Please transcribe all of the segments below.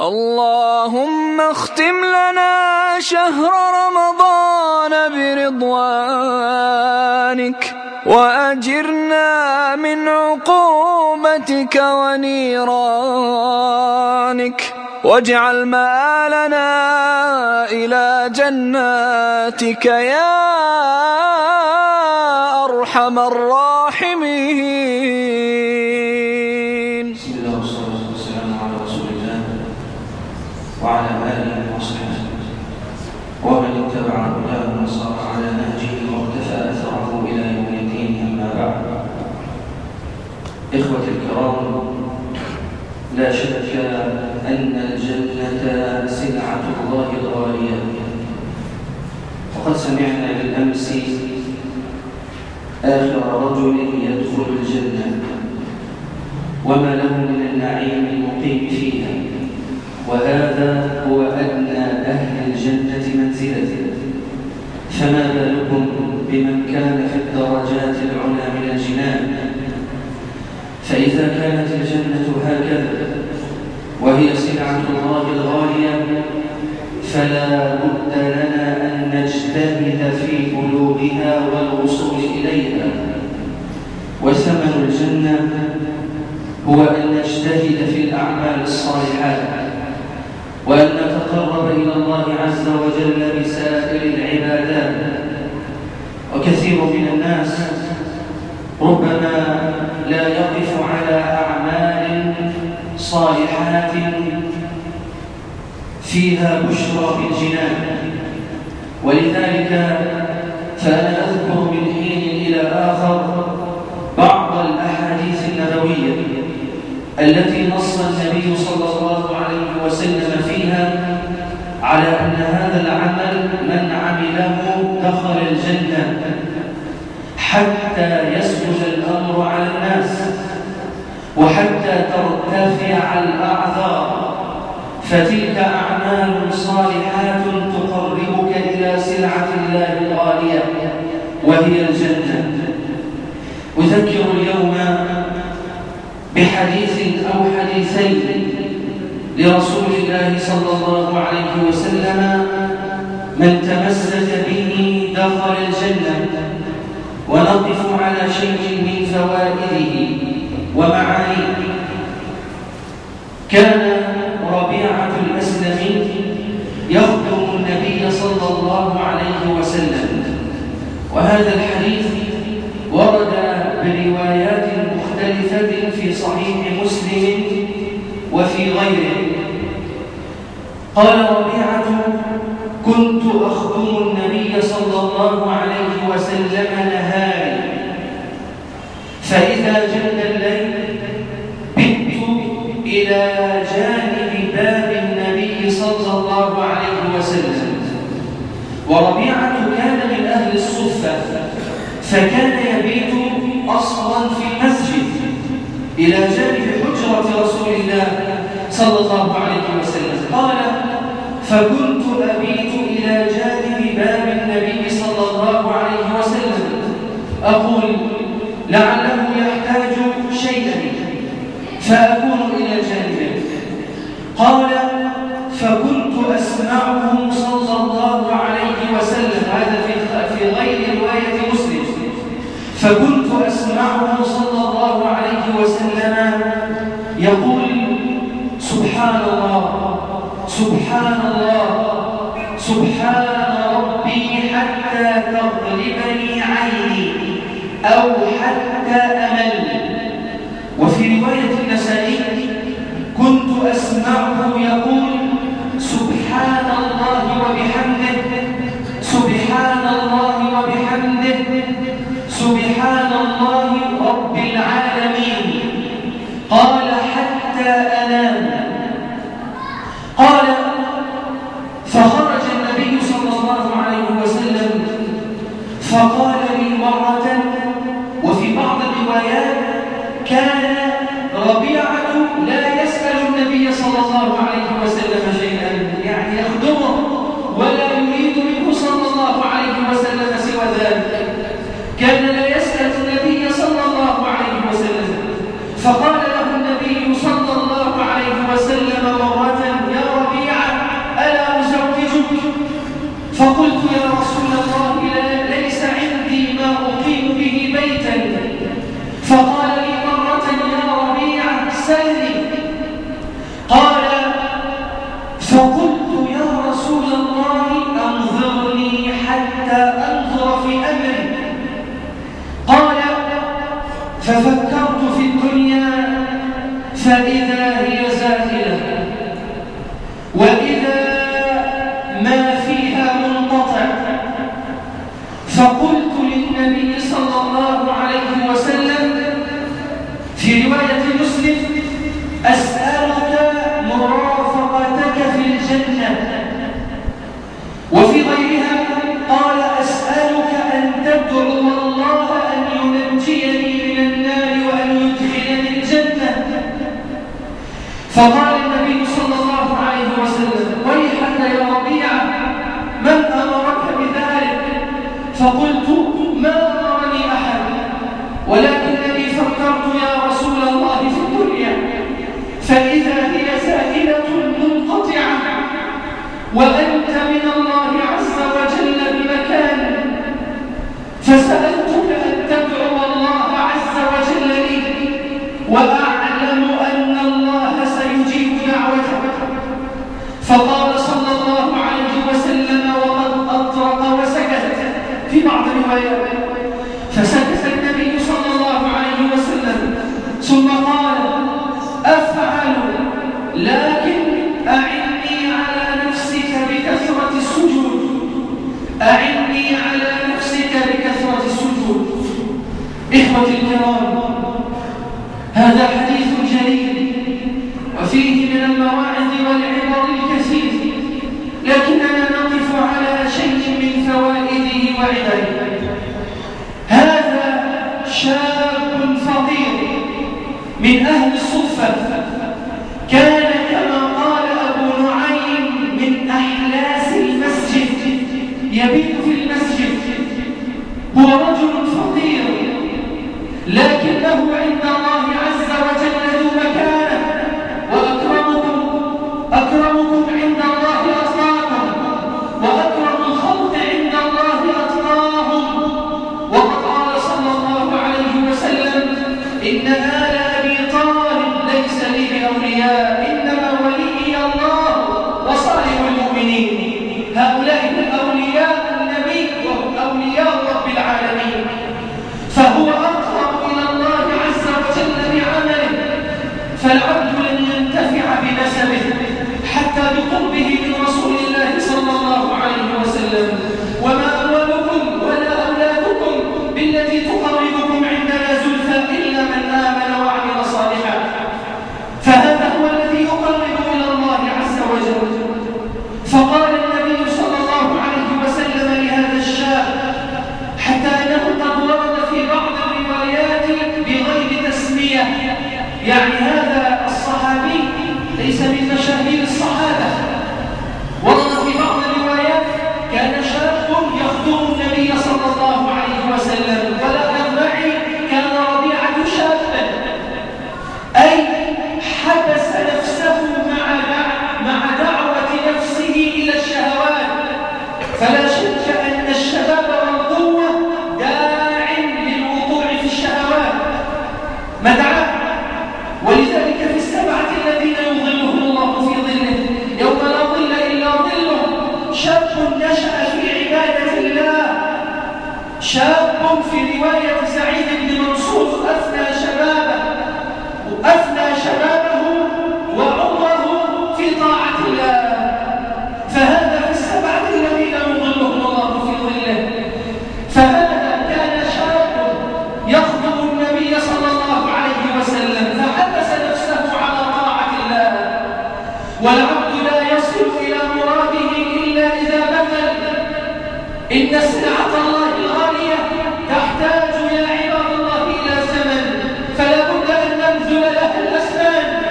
اللهم اختم لنا شهر رمضان برضوانك وأجرنا من عقوبتك ونيرانك واجعل مآلنا إلى جناتك يا أرحم الراحمين. وقد سمعنا بالأمس آخر رجل يدخل الجنة وما له من النعيم المقيم فيها وهذا هو أدنى أهل الجنة منزلة. فما بالكم بمن كان في الدرجات العلى من الجنان؟ فإذا كانت الجنة هكذا وهي سلعة الله الغالية فلا بد لنا نجتهد في بلوغها والوصول إليها. وثمن الجنة هو أن نجتهد في الأعمال الصالحات وأن نتقرب إلى الله عز وجل بسائر العبادات. وكثير من الناس ربما لا يقف على أعمال صالحات فيها بشرى بالجنان. ولذلك فأنا أذكر من حين إلى آخر بعض الأحاديث النبوية التي نص النبي صلى الله عليه وسلم فيها على أن هذا العمل من عمله دخل الجنة حتى يسهل الأمر على الناس وحتى ترتفع الأعذار. فتلك أعمال صالحات وهي الجنة. أذكر اليوم بحديث أو حديثين لرسول الله صلى الله عليه وسلم من تمسك به دخل الجنة ونقف على شيء من فوائده ومعانيه. كان ربيعة الأسلمي يخدم النبي صلى الله عليه وسلم وهذا الحديث ورد بروايات مختلفة في صحيح مسلم وفي غيره قال ربيعة كنت أخدم النبي صلى الله عليه وسلم نهاري فإذا جن الليل بت إلى جانب باب النبي صلى الله عليه وسلم وربيعة كان من أهل الصفة فكان يبيت أصلا في المسجد إلى جانب حجرة رسول الله صلى الله عليه وسلم قال فكنت أبيت إلى جانب باب النبي صلى الله عليه وسلم. أقول لعله يحتاج شيئا فأكون إلى جانبه. قال فكنت أسمعه صلى الله عليه وسلم. هذا في غير رواية مسلم. فكنت أسمعه صلى الله عليه وسلم يقول سبحان الله سبحان Samaria María إنها لا والعبد لا يصل إلى مراده إلا إذا بذل إن سلعة الله الغالية تحتاج يا عباد الله إلى زمن. فلا بد أن نبذل لها الأسنان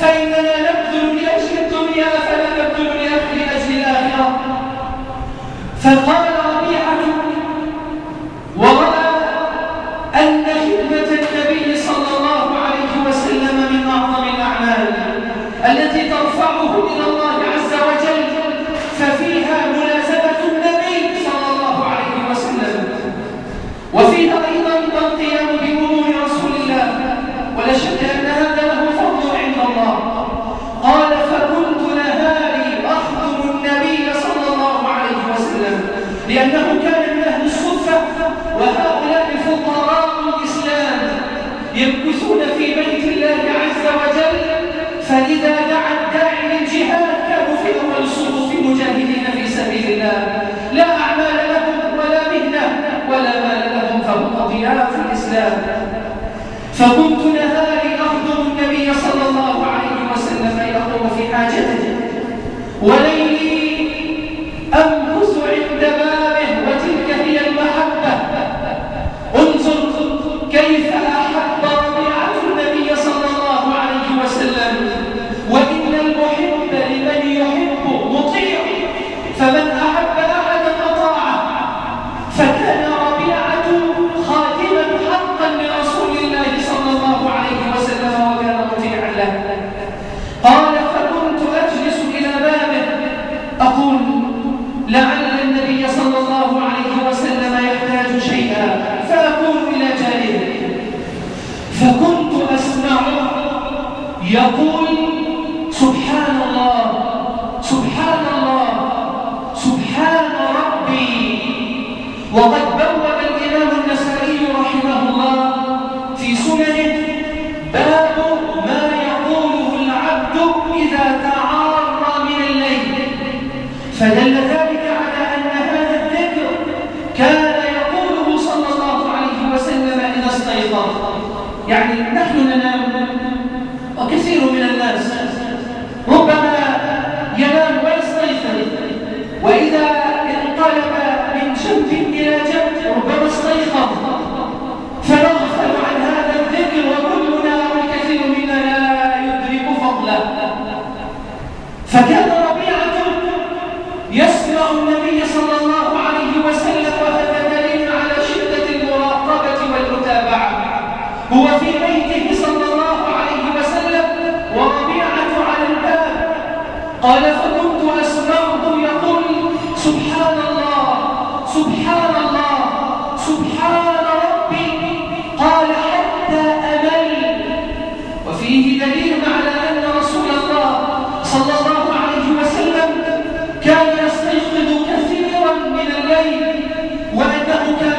فإننا نبذل لأجل الدنيا فلا نبذل لأجل الآخرة. فالله يعني نحن ننام وكثير من الناس Africa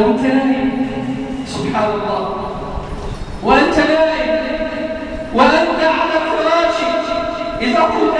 وأنت نائم. سبحان الله. وأنت نائم. وأنت على فراشك إذا قلت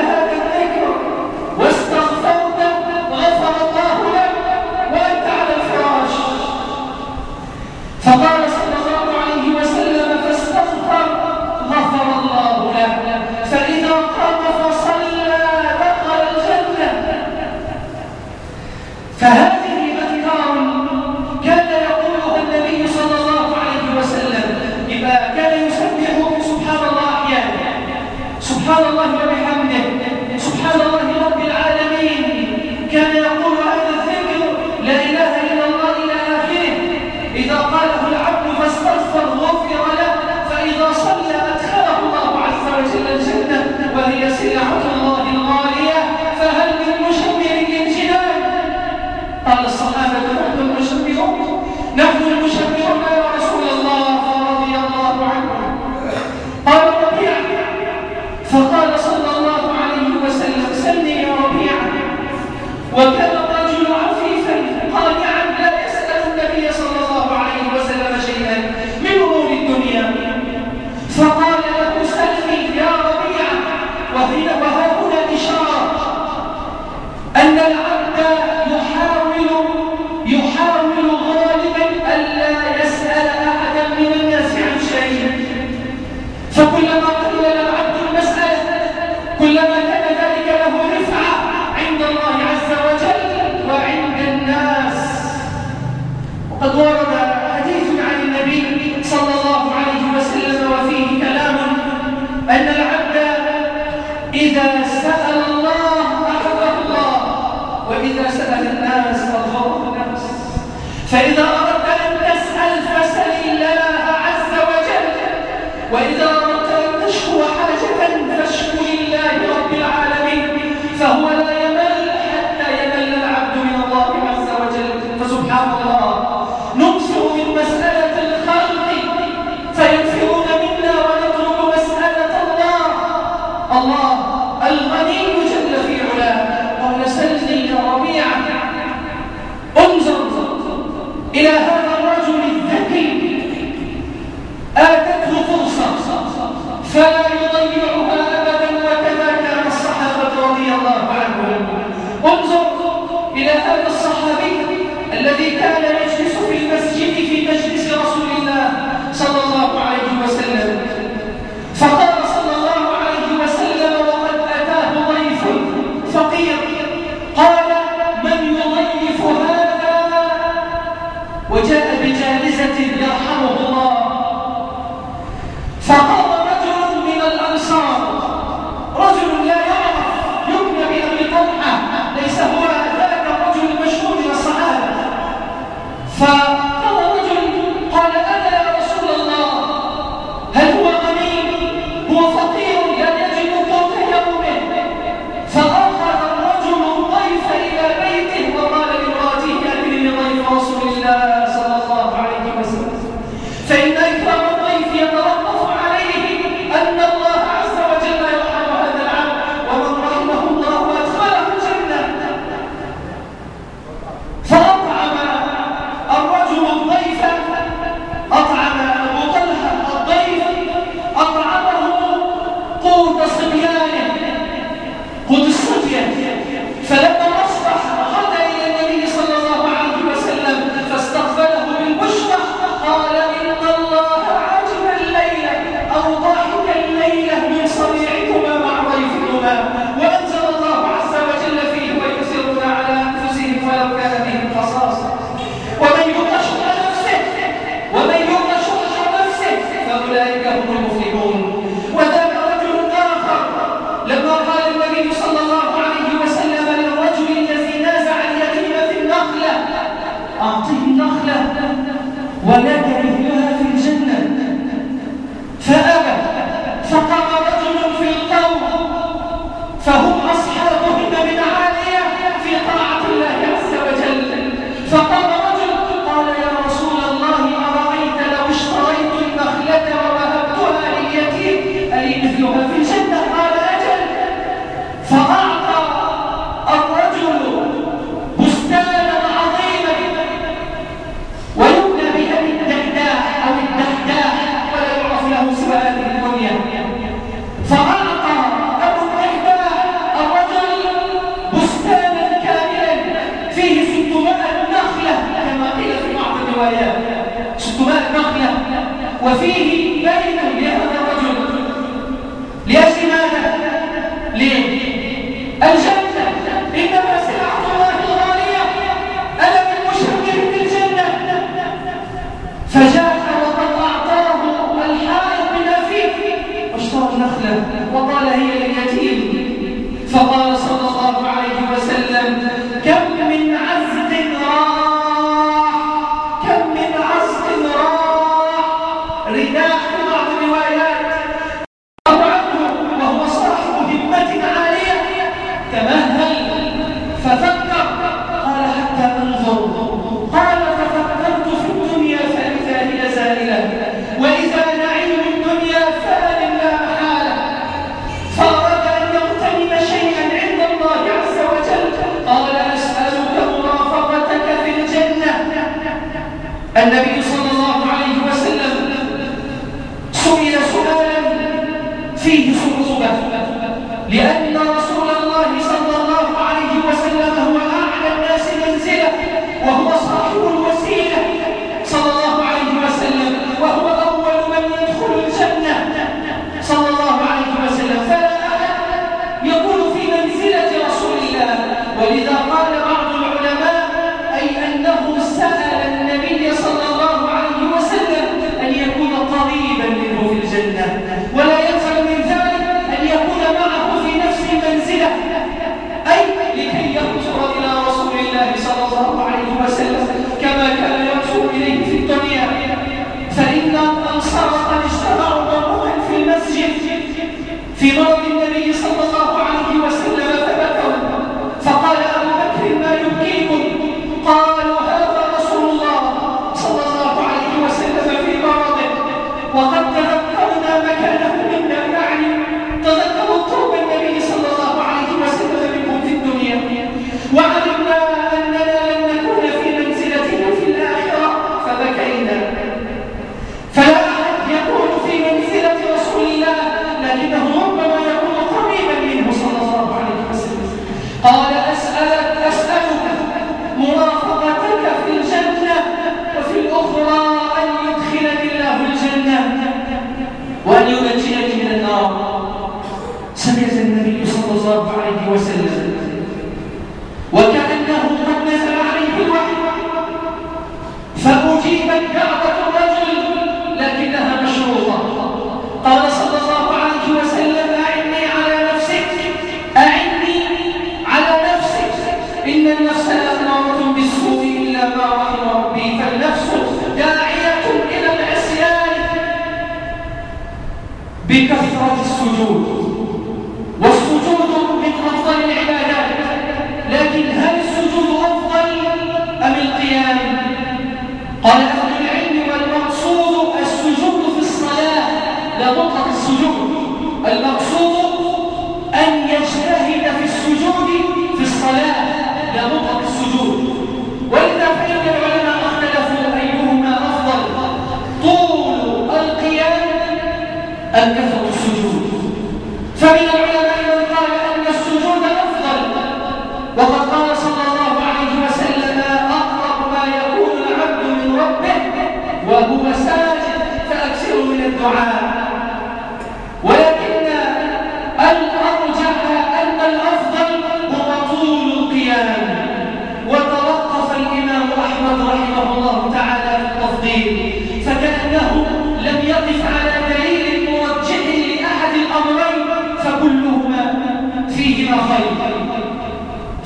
كلما إلى هذا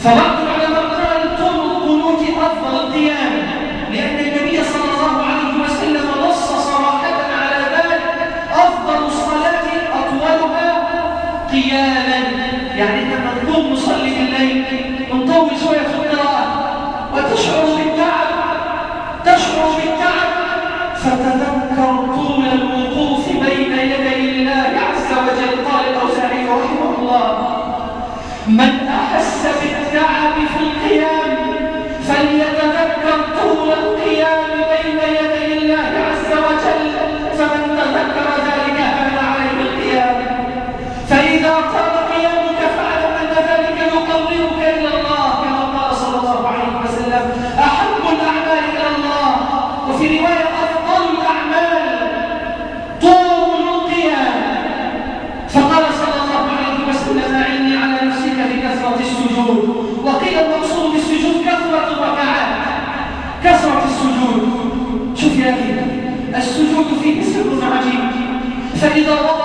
فوقت العلماء قال طول القنوت أفضل القيام لأن النبي صلى الله عليه وسلم نص صراحة على ذلك أفضل الصلاة أطولها قياما يعني انت لما مصلي these are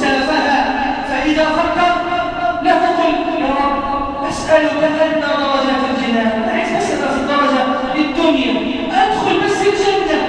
سلفها فإذا فكر له قل يا رب أسألك أن درجة الجنة في الدرجة الدنيا أدخل بس الجنة.